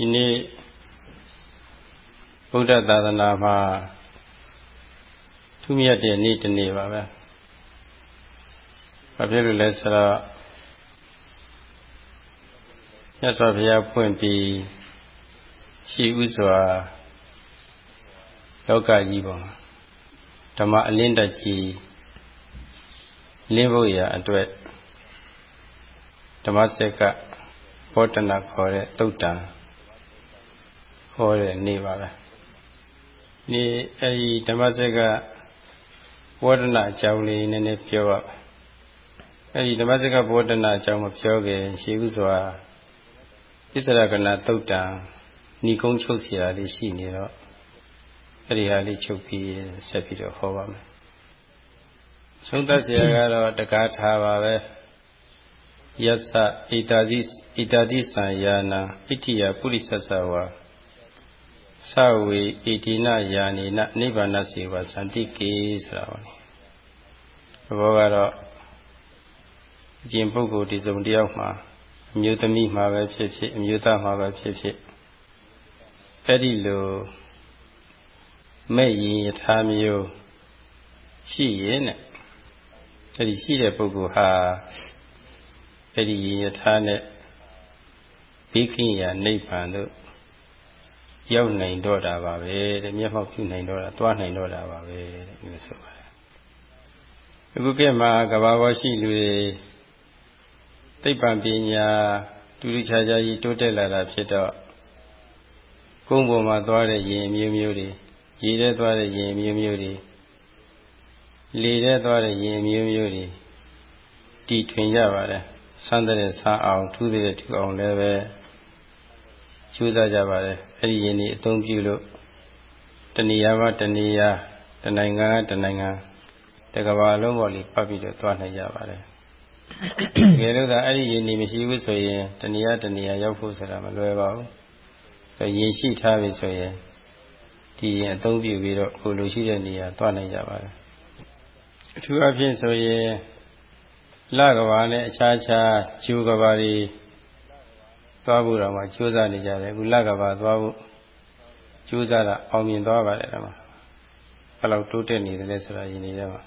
ဒီနေ့ဗုဒ္ဓသာသနာမှာထူးမြတ်တဲ့နေ့တစ်နေ့ပါပဲ။ဘာဖြစ်လို့လဲဆိုတော့မြတ်စွာဘုရားဖွင့်ပြီးရှိဥစွာလောကကြီးပေါ်မှာဓမ္မအလင်းတက်ကြီးလင်းဖို့ရာအတွက်ဓမ္မစက်ကဘောတနာခေါ်တဲ့တုတ်တံ ဟောတဲ့နေ့ပါပဲဒီအဲဒီဓမ္မစက်ကဘောဒနာအကြောင်းလေးနည်းနည်းပြောပါအဲဒီဓမ္မစက်ကဘောဒနာအကြောင်းမပြောခင်ရှေးဥစွာဣစ္ဆရကနာတုတ်တံဏီကုန်းချုပ်เสียလေးရှိနေတော့အဲ့ဒီဟာလေးချုပ်ပြီးဆက်ပြီးတော့ဟောပါမယ်ဆုံးသက်เสียကတော့တကားထားပါပဲယသဣတာတိဣတာတိသံယာနာဣတိယပုရိသသဝါ သဝေဣတိနယာနိနနိဗ္ဗာနစေဝသန္တိကေဆိုတာပါလေဘောကတော့အကျင့်ပုဂ္ဂိုလ်ဒီစုံတယောက်မှာအမျိုးသမီးမှာပဲဖြစ်ဖြစ်အမျိုးသားမှာပဲဖြစ်ဖြစ်အဲ့ဒီလိုမဲ့ရင်ယထာမျိုးရှိရင်တဲ့အဲ့ဒီရှိတဲ့ပုဂ္ဂိုလ်ဟာအဲ့ဒီရင်ယထာနဲ့ဘိခိယနိဗ္ဗာန်တို့ ရောက်နိုင်တော့တာပါပဲတဲ့မျက်မှောက်ပြုနိုင်တော့တာတွားနိုင်တော့တာပါပဲတဲ့ဒီလိုဆိုပါတယ်အခုကဲမှာကဘာပေါ်ရှိလူတွေသိပ္ပံပညာတူတူခြားခြားကြီးတိုးတက်လာတာဖြစ်တော့ကုန်းပေါ်မှာသွားတဲ့ရင်မျိုးမျိုးတွေရေထဲသွားတဲ့ရင်မျိုးမျိုးတွေလေထဲသွားတဲ့ရင်မျိုးမျိုးတွေတည်ထွင်ကြပါတယ်ဆန်းတဲ့ဆန်းအောင်ထူးတဲ့ထူအောင်လည်းပဲကျိုးစားကြပါတယ် အဲ့ဒီရင်ဒီအသုံးပြုလို့တဏှာမှာတဏှာတနိုင်ငံကတနိုင်ငံတကဘာလုံးပေါ်လေးပတ်ပြီးတော့သွားနိုင်ကြပါတယ်တကယ်လို့သာအဲ့ဒီရင်ဒီမရှိဘူးဆိုရင်တဏှာတဏှာရောက်ဖို့ဆိုတာမလွယ်ပါဘူးရင်ရှိထားပြီဆိုရင်ဒီရင်အသုံးပြုပြီးတော့ကိုလိုရှိတဲ့နေရာသွားနိုင်ကြပါတယ်အထူးအဖြစ်ဆိုရင်လကဘာနဲ့အခြားခြားဂျူကဘာတွေ သွားဖို့တော့မှကြိုးစားနေကြတယ်အခုလကဘာသွားဖို့ကြိုးစားတာအောင်မြင်သွားပါတယ်ဒီမှာဘယ်လောက်တိုးတက်နေတယ်လဲဆိုတာယင်နေတယ်မှာ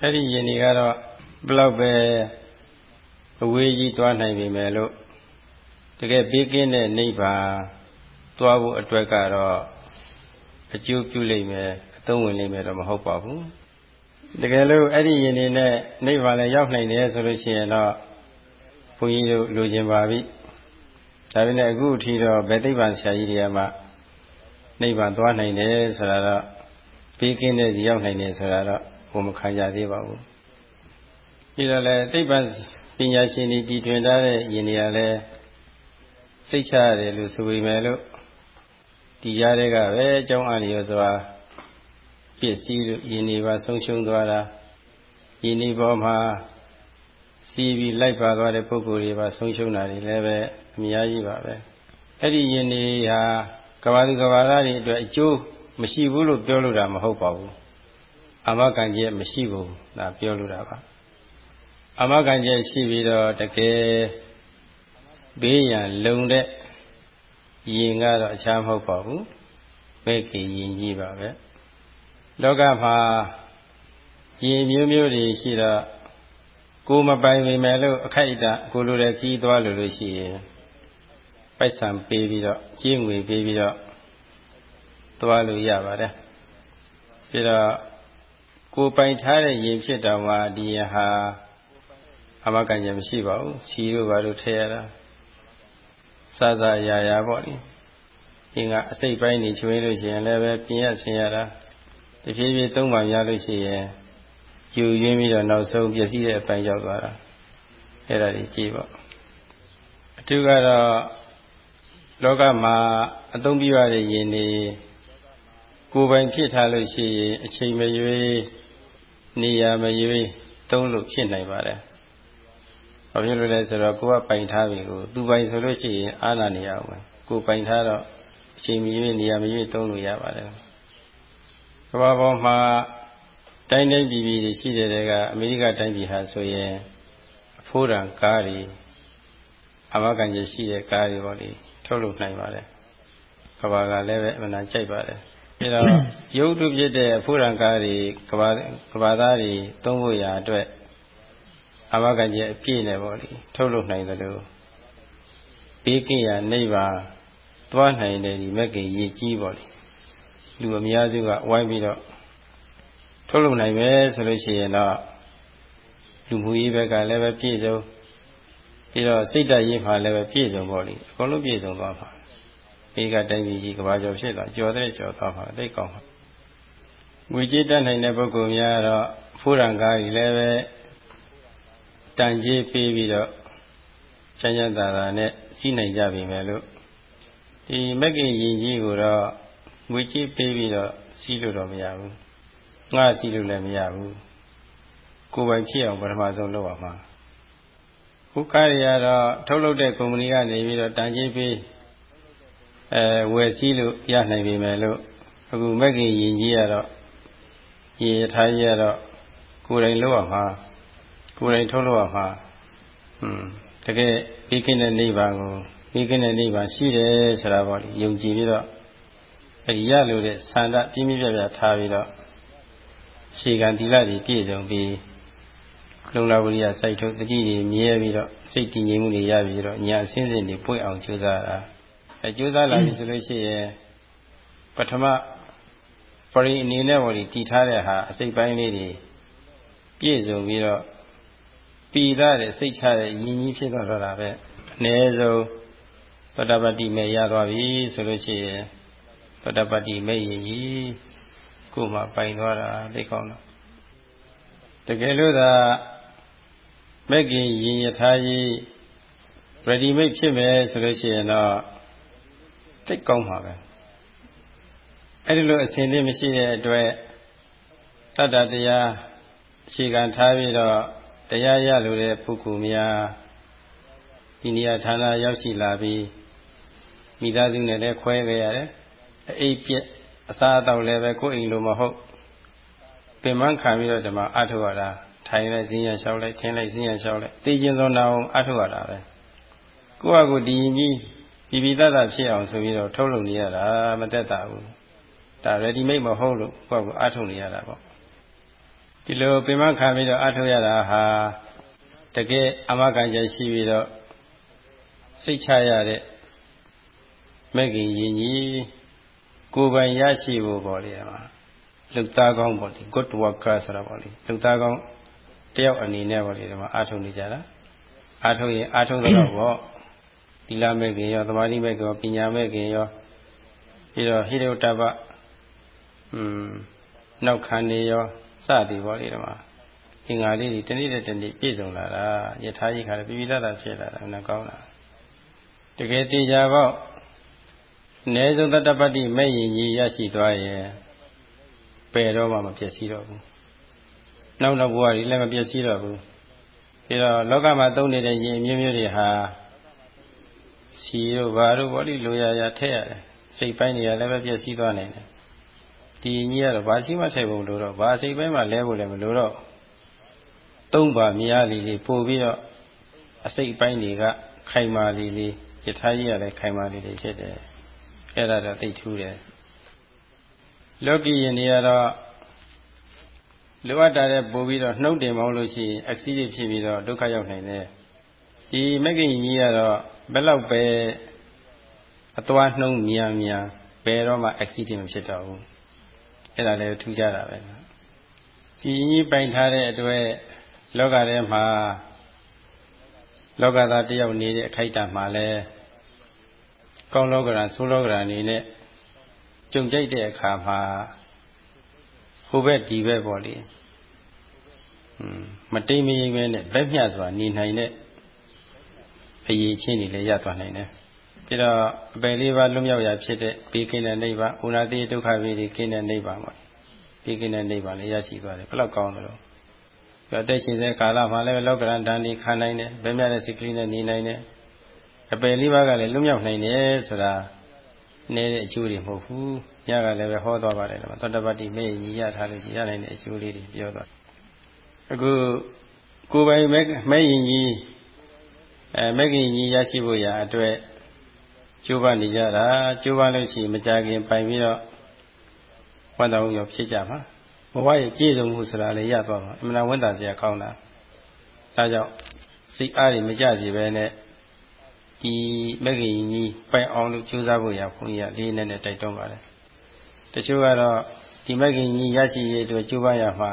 အဲ့ဒီယင်နေကတော့ဘယ်လောက်ပဲအဝေးကြီးသွားနိုင်ပြီမယ်လို့တကယ်ဘေးကင်းတဲ့နိဗ္ဗာန်သွားဖို့အတွက်ကတော့အကျိုးပြုလိမ့်မယ်အသုံးဝင်လိမ့်မယ်တော့မဟုတ်ပါဘူးတကယ်လို့အဲ့ဒီယင်နေနဲ့နိဗ္ဗာန်လည်းရောက်နိုင်တယ်ဆိုလို့ရှိရင်တော့ဘုန်းကြီးတို့လိုချင်ပါပြီ ဒါပေမဲ့အခုအထိတော့ဘယ်သိပ္ပံဆရာကြီးတွေကမှနိဗ္ဗာန်သွားနိုင်တယ်ဆိုတာတော့ပြီးကင်းတဲ့ကြီးရောက်နိုင်တယ်ဆိုတာတော့ဘုံမခံကြသေးပါဘူးပြီးတော့လည်းသိပ္ပံပညာရှင်တွေတည်ထွင်ထားတဲ့ယင်တွေကလည်းစိတ်ချရတယ်လို့ဆိုပေမဲ့လို့ဒီကြားတွေကပဲအကြောင်းအားလျော်စွာပစ္စည်းတို့ယင်နေပါဆုံးရှုံးသွားတာယင်နေပေါ်မှာ စီးပြီးလိုက်ပါသွားတဲ့ပုဂ္ဂိုလ်တွေပါဆုံးရှုံးတာတွေလည်းပဲအများကြီးပါပဲအဲ့ဒီယင်နေဟာကဘာသူကဘာသားတွေအတွက်အကျိုးမရှိဘူးလို့ပြောလို့တာမဟုတ်ပါဘူးအာမခံချက်မရှိဘူးဒါပြောလို့တာပါအာမခံချက်ရှိပြီးတော့တကယ်ဘေးရန်လုံတဲ့ရင်ကတော့အခြားမဟုတ်ပါဘူးပဲခေရင်ကြီးပါပဲလောကမှာရင်မျိုးမျိုးတွေရှိတော့ ကိုမပိုင်ပေမဲ့လို့အခိုက်အတန့်ကိုလိုတဲ့ခီးသွားလို့လို့ရှိရင်ပိုက်ဆံပေးပြီးတော့ကြေးငွေပေးပြီးတော့သွားလို့ရပါတယ်ပြီးတော့ကိုပိုင်ထားတဲ့ရင်ဖြစ်တော်မှာဒီရဟာအမကန်ကြမရှိပါဘူးခြီးတို့ဘာလို့ထည့်ရတာစစရာရာပေါ့လေဒီကအစိတ်ပိုင်းနေချွေးလို့ရှိရင်လည်းပဲပြင်ရဆင်ရတာတဖြည်းဖြည်းသုံးပါရလို့ရှိရင် ယူရင်းပြီးတော့နောက်ဆုံးပြည့်စည်တဲ့အပိုင်းရောက်သွားတာအဲ့ဒါကြီးကြည့်ပေါ့အထူးကတော့လောကမှာအသုံးပြုရတဲ့ယင်နေကိုယ်ပိုင်ဖြစ်ထားလို့ရှိရင်အချိန်မရွေးနေရာမရွေးသုံးလို့ဖြစ်နိုင်ပါတယ်။ဘာဖြစ်လို့လဲဆိုတော့ကိုကပိုင်ထားပြီကိုသူပိုင်ဆိုလို့ရှိရင်အာနာနေရအောင်ပဲ။ကိုပိုင်ထားတော့အချိန်မရွေးနေရာမရွေးသုံးလို့ရပါတယ်။ကမ္ဘာပေါ်မှာ တိုင်းတိုင်းပြည်ပြည်ရှိတဲ့တဲကအမေရိကတိုင်းပြည်ဟာဆိုရင်အဖိုးတန်ကားတွေအမကန်ကျရှိတဲ့ကားတွေပေါ့လေထထုတ်လုပ်နိုင်ပါတယ်ကဘာကလည်းပဲအမှန်တန်ကြိုက်ပါတယ်အဲတော့ရုပ်တုဖြစ်တဲ့အဖို့ရံကားတွေကဘာကဘာသားတွေသုံးဖို့ရာအတွက်အမဂန်ကျအပြည့်နဲ့ပေါ့လေထုတ်လုပ်နိုင်တယ်လို့ဘေးကင်းရာနိဗ္ဗာန်သွားနိုင်တဲ့ဒီမက်ကင်ရည်ကြီးပေါ့လေလူအများစုကဝိုင်းပြီးတော့ ထုတ်လုပ်နိုင်မယ်ဆိုလို့ရှိရင်တော့လူမှုရေးဘက်ကလည်းပဲပြည့်စုံပြီးတော့စိတ်ဓာတ်ရေးမှာလည်းပဲပြည့်စုံပေါ့လေအကုန်လုံးပြည့်စုံသွားပါအေကတိုင်းပြည်ကြီးကဘာကျော်ဖြစ်သွားကြော်တဲ့ကြော်သွားပါသိကောင်းပါငွေကြေးတတ်နိုင်တဲ့ပုဂ္ဂိုလ်များတော့ဖိုးရံကားကြီးလည်းပဲတန်ကြီးပေးပြီးတော့ချမ်းချမ်းသာသာနဲ့စီးနိုင်ကြပြီမယ်လို့ဒီမက်ကင်ရင်ကြီးကိုတော့ငွေကြေးပေးပြီးတော့စီးလို့တော့မရဘူး ငှားစီးလို့လည်းမရဘူးကိုယ်ပိုင်ဖြစ်အောင်ပထမဆုံးလုပ်ရမှာခုကားရတော့ထုတ်လုပ်တဲ့ကုမ္ပဏီကနေပြီးတော့တန်ကြီးပေးအဲဝယ်စည်းလို့ရနိုင်ပြီမယ်လို့အခုမက်ကင်ရင်ကြီးရတော့ရေထားကြီးရတော့ကိုယ်တိုင်လုပ်ရမှာကိုယ်တိုင်ထုတ်လုပ်ရမှာဟွန်းတကယ်ပြီးခင်းတဲ့နိဗ္ဗာန်ကိုပြီးခင်းတဲ့နိဗ္ဗာန်ရှိတယ်ဆိုတာပေါ့လေယုံကြည်ပြီးတော့အဲဒီရလို့တဲ့ဆန္ဒပြင်းပြပြပြထားပြီးတော့ ရှေကံသီလတွေပြည့်စုံပြီးလုံလဝရိယစိုက်ထုတ်တတိတွေမြဲပြီးတော့စိတ်တည်ငြိမ်မှုတွေရပြီးတော့ညာအစင်းစင်တွေပွင့်အောင်ကြိုးစားတာအဲကြိုးစားလာပြီဆိုလို့ရှိရင်ပထမပရိအနေနဲ့ပေါ့လေတည်ထားတဲ့ဟာအစိတ်ပိုင်းလေးတွေပြည့်စုံပြီးတော့ပြည်သားတဲ့စိတ်ချတဲ့ယဉ်ကြီးဖြစ်သွားတော့တာပဲအ ਨੇ ဆုံးသောတပတ္တိမဲ့ရသွားပြီဆိုလို့ရှိရင်သောတပတ္တိမဲ့ယဉ်ကြီး ကိုယ်မှပိုင်သွားတာသိကောင်းတော့တကယ်လို့သာမဲ့ခင်ယဉ်ယထာကြီး ready made ဖြစ်မယ်ဆိုလို့ရှိရင်တော့သိကောင်းမှာပဲအဲ့ဒီလိုအစဉ်လေးမရှိတဲ့အတွက်တတ္တတရားအခြေခံထားပြီးတော့တရားရလို့တဲ့ပုဂ္ဂိုလ်များဒီနေရာဌာနရောက်ရှိလာပြီးမိသားစုနဲ့လည်းခွဲခဲ့ရတယ်အိပ်ပြက် အစားအသောက်လည်းပဲကိုယ်အိမ်လိုမဟုတ်ပင်မခံပြီးတော့ဒီမှာအထုတ်ရတာထိုင်လိုက်ဈဉ္ရလျှောက်လိုက်ထင်းလိုက်ဈဉ္ရလျှောက်လိုက်သိချင်းသောနာအောင်အထုတ်ရတာပဲကိုယ့်အကူဒီရင်ကြီးပြည်ပြည်သားသားဖြစ်အောင်ဆိုပြီးတော့ထုတ်လုပ်နေရတာမတက်တာဘူးဒါ ready made မဟုတ်လို့ကိုယ့်အကူအထုတ်နေရတာပေါ့ဒီလိုပင်မခံပြီးတော့အထုတ်ရတာဟာတကယ်အမခံချက်ရှိပြီးတော့စိတ်ချရတဲ့မဲ့ခင်ရင်ကြီး ကိုယ်ပိုင်ရရှိဖို့ပေါ့လေမှာလူသားကောင်းပေါ့လေ good worker ဆိုတာပေါ့လေလူသားကောင်းတယောက်အနေနဲ့ပေါ့လေဒီမှာအာထုံနေကြတာအာထုံရင်အာထုံတော့ပေါ့သီလမဲ့ခင်ရောသမာဓိမဲ့ခင်ရောပညာမဲ့ခင်ရောပြီးတော့ဟိရုတ္တပอืมနောက်ခံနေရောစသည်ပေါ့လေဒီမှာအင်္ဂါလေးတွေတနေ့တနေ့ပြည့်စုံလာတာယထာကြီးခါလည်းပြပြတတ်ဖြစ်လာတာမကောင်းတာတကယ်တေချာပေါ့ အ ਨੇ ဆုံးတတ္တပတ္တိမဲ့ရင်ကြီးရရှိသွားရင်ပယ်တော့မှမပျက်စီးတော့ဘူးနောက်နောက်ဘဝတွေလည်းမပျက်စီးတော့ဘူးဒါတော့လောကမှာသုံးနေတဲ့ရင်မျိုးမျိုးတွေဟာစီတို့ဘာတို့ဘောလိလိုရရထည့်ရတယ်စိတ်ပိုင်းတွေကလည်းပဲပျက်စီးသွားနိုင်တယ်ဒီကြီးကတော့ဘာရှိမှထည့်ဖို့လို့တော့ဘာစိတ်ပိုင်းမှလဲဖို့လည်းမလိုတော့သုံးပါများလီလေးပို့ပြီးတော့အစိတ်ပိုင်းတွေကခိုင်မာလီလေးယထာကြီးကလည်းခိုင်မာလီလေးဖြစ်တယ် အဲ့ဒါတော့သိထူးတယ်လောကီရင်တွေကတော့လိုအပ်တာတဲ့ပို့ပြီးတော့နှုတ်တင်ပေါင်းလို့ရှိရင် accident ဖြစ်ပြီးတော့ဒုက္ခရောက်နိုင်တယ်ဒီမဂ္ဂင်ကြီးကတော့ဘယ်လောက်ပဲအသွားနှုံးမြန်မြန်ဘယ်တော့မှ accident မဖြစ်တော့ဘူးအဲ့ဒါလည်းထူးခြားတာပဲဒီကြီးပိုင်ထားတဲ့အတွက်လောကထဲမှာလောကသားတယောက်နေတဲ့အခိုက်အတန့်မှာလဲ ကောင်းလောကရာဆိုးလောကရာအနေနဲ့ကြုံကြိုက်တဲ့အခါမှာဟိုဘက်ဒီဘက်ပေါ့လေမတိမ်မရင်ပဲနဲ့ဗက်မျှစွာနေနိုင်တဲ့အရေးချင်းတွေလည်းရသွားနိုင်တယ်။ဒါတော့အပယ်လေးပါးလွတ်မြောက်ရာဖြစ်တဲ့ဘေးကင်းတဲ့နိဗ္ဗာန်၊ဥနာတိဒုက္ခဝေဒီကင်းတဲ့နိဗ္ဗာန်ပေါ့။ဘေးကင်းတဲ့နိဗ္ဗာန်လည်းရရှိသွားတယ်ဘယ်လောက်ကောင်းသလဲ။ပြောတဲ့ရှင်စေကာလမှာလည်းလောကရန်တန်ဒီခံနိုင်တယ်ဗက်မျှတဲ့စိတ်ကလေးနဲ့နေနိုင်တယ်။ အပယ်လေးပါးကလည်းလွတ်မြောက်နိုင်တယ်ဆိုတာနည်းတဲ့အကျိုးတွေမဟုတ်ဘူးညကလည်းပဲဟောသွားပါတယ်သောတပတ္တိမေ့ညီရထားလို့ရနိုင်တဲ့အကျိုးလေးတွေပြောသွားအခုကိုယ်ပိုင်မဲ့ရင်ကြီးအဲမဲ့ခင်ကြီးရရှိဖို့ရာအတွက်ကျိုးပနေကြတာကျိုးပလို့ရှိရင်မကြခင်ပိုင်ပြီးတော့ဝတ်တော်ရောဖြစ်ကြမှာဘဝရဲ့ပြည့်စုံမှုဆိုတာလည်းရသွားမှာအမှန်ဝန်တာစရာကောင်းတာဒါကြောင့်စိတ်အားတွေမကြစီပဲနဲ့ ဒီမဂ္ဂင်ကြီးပိုင်အောင်လို့ကြိုးစားဖို့ရဘုန်းကြီးကလေးနဲ့နဲ့တိုက်တွန်းပါတယ်တချို့ကတော့ဒီမဂ္ဂင်ကြီးရရှိရေးအတွက်ကြိုးပမ်းရမှာ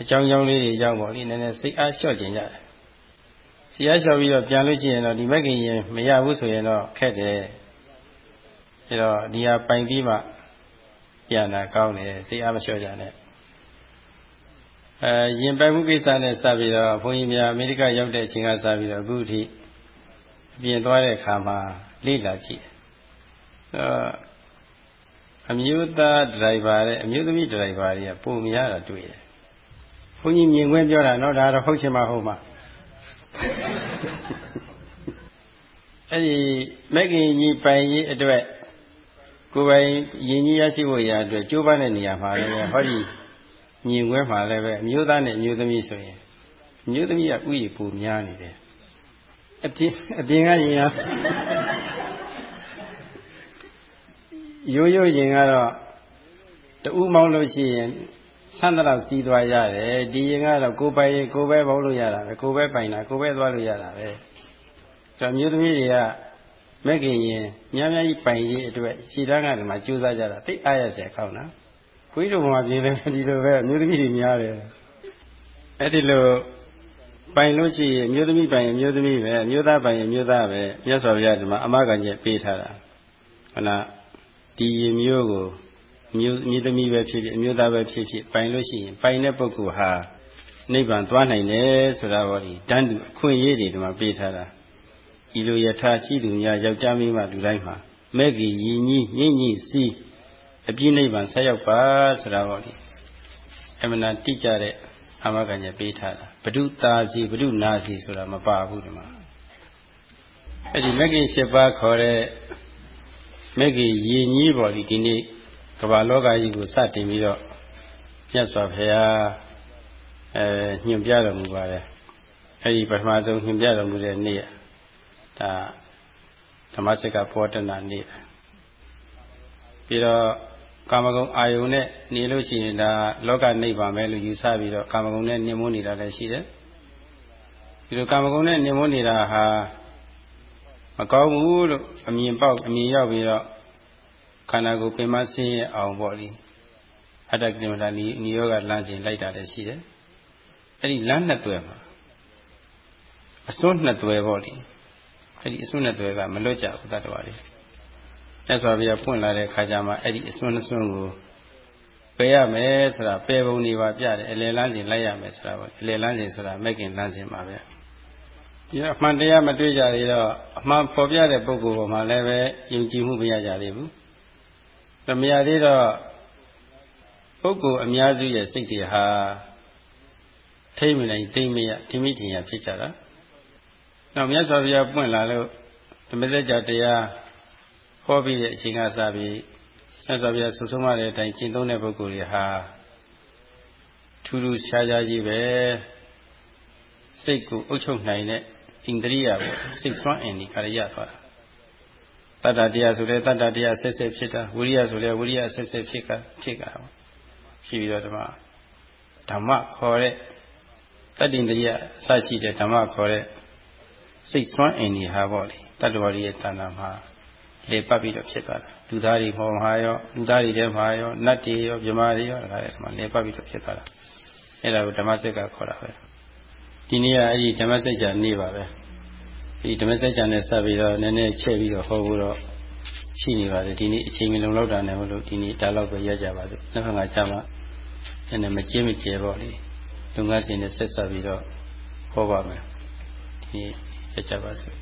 အကြောင်းကြောင်းလေးတွေကြောင့်ပေါ့လေနည်းနည်းစိတ်အားလျှော့ခြင်းကြတယ်။စီအားလျှော့ပြီးတော့ပြန်လို့ရှိရင်တော့ဒီမဂ္ဂင်ရင်မရဘူးဆိုရင်တော့ခက်တယ်။အဲတော့ဒီဟာပိုင်ပြီးမှပြန်တာကောင်းတယ်စိတ်အားမလျှော့ကြနဲ့။အဲရင်ပိုင်မှုကိစ္စနဲ့စပြီးတော့ဘုန်းကြီးများအမေရိကရောက်တဲ့အချိန်ကစပြီးတော့အခုထိ အပြင်သွားတဲ့အခါမှာလေ့လာကြည့်။အဲအမျိုးသားဒရိုင်ဘာနဲ့အမျိုးသမီးဒရိုင်ဘာတွေကပုံများတာတွေ့တယ်။ဘုန်းကြီးမြင်ခွင့်ပြောတာနော်ဒါတော့ဟုတ်ချင်မှဟုတ်မှာ။အဲ့ဒီမက်ကင်ကြီးပိုင်ကြီးအတွက်ကိုယ်ပိုင်ရင်ကြီးရရှိဖို့ရာအတွက်ကြိုးပမ်းတဲ့နေရာမှာလည်းဟောဒီမြင်ခွင့်မှာလည်းပဲအမျိုးသားနဲ့အမျိုးသမီးဆိုရင်အမျိုးသမီးကဥယျာဉ်ပူများနေတယ်။ အပြင်အပြင်ကရင်ကရိုးရိုးရင်ကတော့တူးမောင်းလို့ရှိရင်ဆန်းတော့စီးသွားရတယ်ဒီရင်ကတော့ကိုယ်ပိုင်ရင်ကိုယ်ပဲပေါလို့ရတာပဲကိုယ်ပဲပိုင်တာကိုယ်ပဲသွားလို့ရတာပဲဒါမျိုးသမီးတွေကမက်ခင်ရင်များများကြီးပိုင်ရေးအတွက်ရှည်တန်းကဒီမှာကြိုးစားကြတာသိအားရစရာကောင်းတာခွေးတို့ဘုံမှာပြင်းတယ်ဒီလိုပဲမျိုးသမီးတွေများတယ်အဲ့ဒီလို ပိုင်လို့ရှိရင်မျိုးသမီးပိုင်ရင်မျိုးသမီးပဲမျိုးသားပိုင်ရင်မျိုးသားပဲမြတ်စွာဘုရားဒီမှာအမကကြီးပေးထားတာခဏဒီရင်မျိုးကိုမျိုးမြေသမီးပဲဖြစ်ဖြစ်အမျိုးသားပဲဖြစ်ဖြစ်ပိုင်လို့ရှိရင်ပိုင်တဲ့ပုဂ္ဂိုလ်ဟာနိဗ္ဗာန်သွားနိုင်တယ်ဆိုတာဟောဒီတန်းတူအခွင့်အရေးတွေဒီမှာပေးထားတာဤလိုယထာရှိသူများယောက်ျားမိန်းမလူတိုင်းမှာမဲ့ကြီးညီညီညင့်ညင့်စီးအပြည့်နိဗ္ဗာန်ဆက်ရောက်ပါဆိုတာဟောဒီအမှန်တတိကြတဲ့ အမဂ္ဂညပေးထားတာဘဒုတာစီဘဒုနာစီဆိုတာမပါဘူးဒီမှာအဲ့ဒီမဂ္ဂင်၈ပါးခေါ်တဲ့မဂ္ဂင်ရည်ကြီးပေါ်ဒီဒီနေ့ကမ္ဘာလောကကြီးကိုစတင်ပြီးတော့မြတ်စွာဘုရားအဲညွှန်ပြတော်မူပါတယ်အဲဒီပထမဆုံးညွှန်ပြတော်မူတဲ့နေ့ဒါဓမ္မစကဘောတနာနေ့ပြီးတော့ ကာမဂုဏ်အာယုန်နဲ့နေလို့ရှိရင်ဒါလောကနိဗ္ဗာန်ပဲလို့ယူဆပြီးတော့ကာမဂုဏ်နဲ့နှိမ့်မနေတာလည်းရှိတယ်ဒီလိုကာမဂုဏ်နဲ့နှိမ့်မနေတာဟာမကောင်းဘူးလို့အမြင်ပေါက်အမြင်ရောက်ပြီးတော့ခန္ဓာကိုယ်ပင်မဆင်းရဲအောင်ပေါ့လေအတ္တကိမတာနိနိယောဂလမ်းစဉ်လိုက်တာလည်းရှိတယ်အဲ့ဒီလမ်းနှစ်သွဲမှာအစွန်းနှစ်သွဲပေါ့လေအဲ့ဒီအစွန်းနှစ်သွဲကမလွတ်ကြဘူးတတ္တဝါတွေ ဆက်စွာပြပွင့်လာတဲ့ခါကျမှအဲ့ဒီအစွန်းနှစ်စွန်းကိုပယ်ရမယ်ဆိုတာပယ်ပုံနေပါပြတယ်အလယ်လမ်းစဉ်လိုက်ရမယ်ဆိုတာပေါ့အလယ်လမ်းစဉ်ဆိုတာမက်ကင်လမ်းစဉ်ပါပဲဒီအမှန်တရားမတွေ့ကြသေးတော့အမှန်ဖော်ပြတဲ့ပုဂ္ဂိုလ်ပေါ်မှာလည်းပဲယုံကြည်မှုမရကြသေးဘူးမရသေးတော့ပုဂ္ဂိုလ်အများစုရဲ့စိတ်တွေဟာထိမ့်မနိုင်သိမ့်မရဓိမိထင်ရဖြစ်ကြတာနောက်မြတ်စွာဘုရားပွင့်လာလို့ဓမ္မစကြာတရား ဟောပြီးတဲ့အချိန်ကစပြီးမြတ်စွာဘုရားဆုဆုံးမတဲ့အတိုင်းကျင့်သုံးတဲ့ပုဂ္ဂိုလ်တွေဟာထူးထူးခြားခြားကြီးပဲစိတ်ကိုအုပ်ချုပ်နိုင်တဲ့ဣန္ဒြိယပဲစိတ်ဆွမ်းအင်ဒီခါရရသွားတာတတ္တတရားဆိုတဲ့တတ္တတရားဆက်ဆက်ဖြစ်တာဝိရိယဆိုတဲ့ဝိရိယဆက်ဆက်ဖြစ်ကဖြစ်ကရှိပြီးတော့ဓမ္မဓမ္မခေါ်တဲ့တတ္တိန္ဒရိယအစရှိတဲ့ဓမ္မခေါ်တဲ့စိတ်ဆွမ်းအင်ဒီဟာပေါ့လေတတ္တဝရရဲ့တဏ္ဍာမှာ လေပတ်ပြီးတော့ဖြစ်သွားတာလူသားတွေပေါ်မှာရောလူသားတွေထဲမှာရောနတ်တွေရောမြမာတွေရောဒါလည်းဒီမှာလေပတ်ပြီးတော့ဖြစ်သွားတာအဲ့ဒါကိုဓမ္မစက်ကခေါ်တာပဲဒီနေ့ကအဲ့ဒီဓမ္မစကြာနေ့ပါပဲဒီဓမ္မစကြာနဲ့စပ်ပြီးတော့နည်းနည်းချက်ပြီးတော့ဟောဖို့တော့ရှိနေပါတယ်ဒီနေ့အချိန်မလုံလောက်တာနဲ့မလို့ဒီနေ့ဒါတော့ပဲရကြပါစို့နောက်ခါကျမှနည်းနည်းမကျင်းမကျဲပေါ့လေလုံငန်းတင်နဲ့ဆက်ဆက်ပြီးတော့ဟောပါမယ်ဒီရကြပါစို့